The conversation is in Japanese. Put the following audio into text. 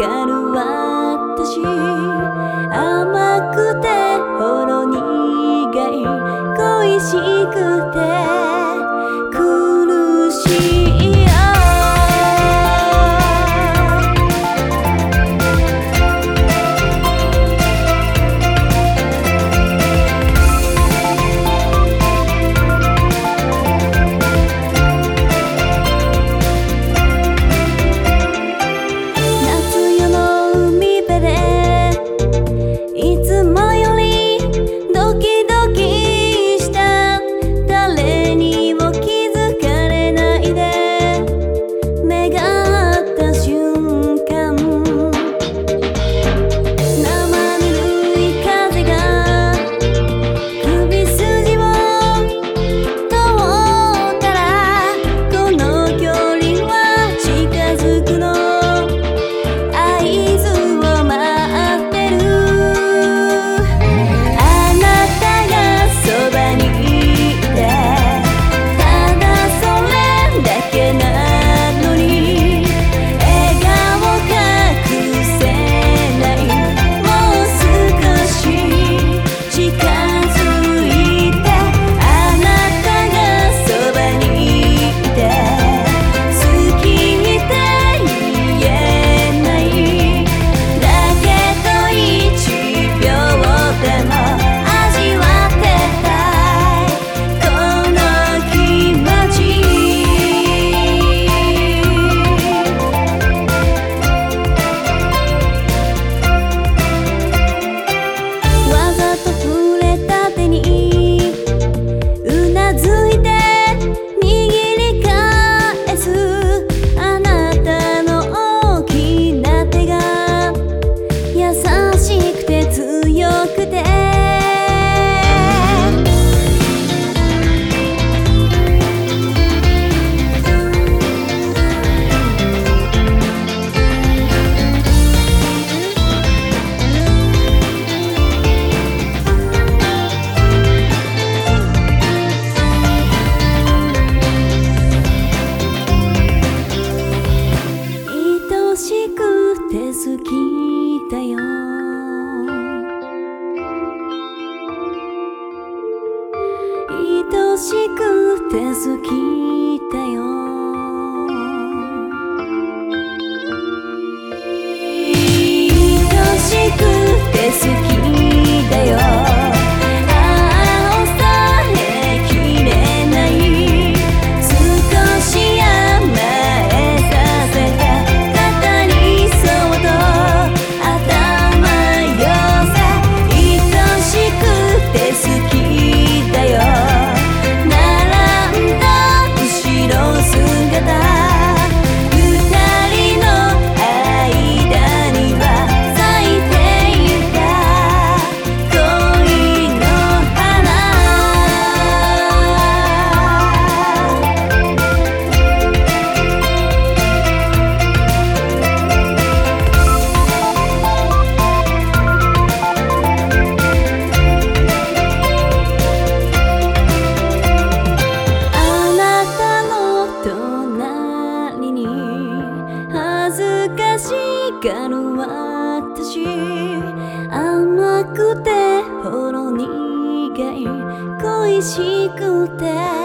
かる私。甘くてほろ苦い。恋しくて。好きだよ。愛しくて好き。かの私。甘くてほろ苦い。恋しくて。